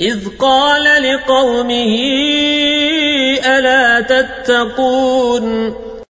إذ قال لقومه ألا تتقون